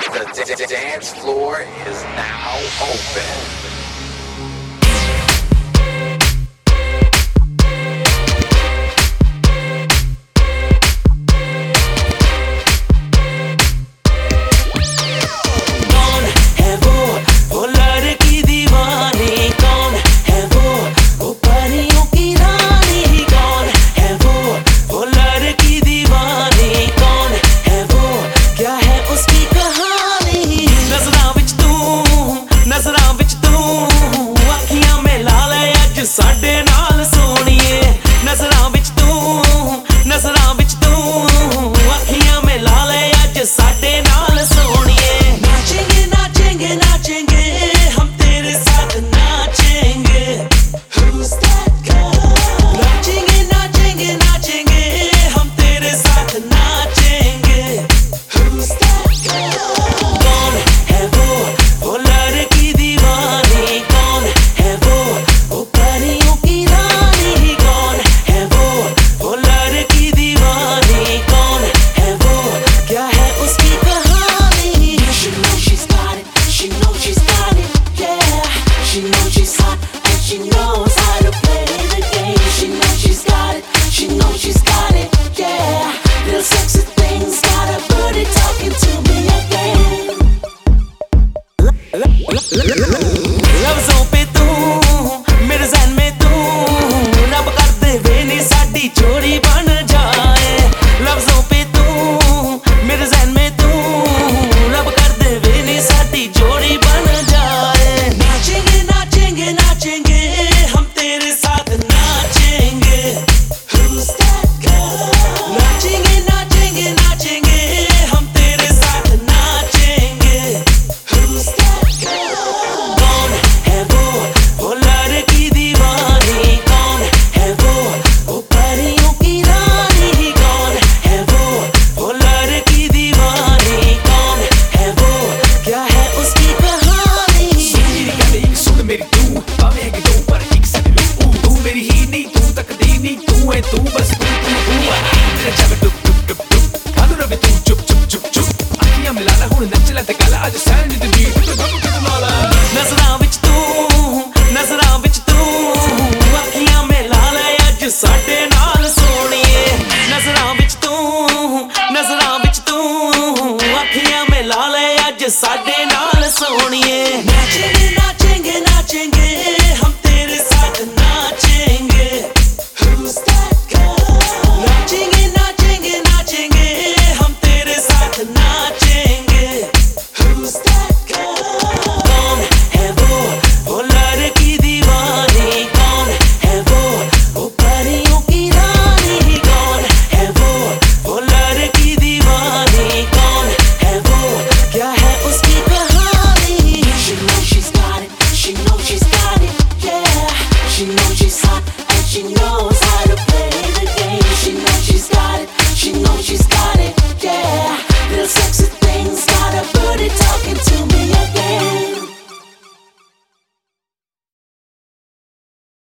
The dance floor is now open. ਨੂੰ। ਅੱਖੀਆਂ ਮੇ ਲਾ ਅੱਜ ਸਾਡੇ ਨਾਲ। outside. नी तू है तू बस तू तू तू तेरा चावे टुप टुप टुप टुप खादू रवे तू चुप चुप चुप चुप अखियाँ मिलाला हुन नचला ते काला आज सैंड दी बीट तो गम कर माला नजरा विच तू नजरा विच तू अखियाँ मिलाला आज साडे नाल सोनिए नजरा विच तू नजरा विच तू अखियाँ मिलाला आज साडे नाल सोनिए नाचेंगे नाचेंगे नाचेंगे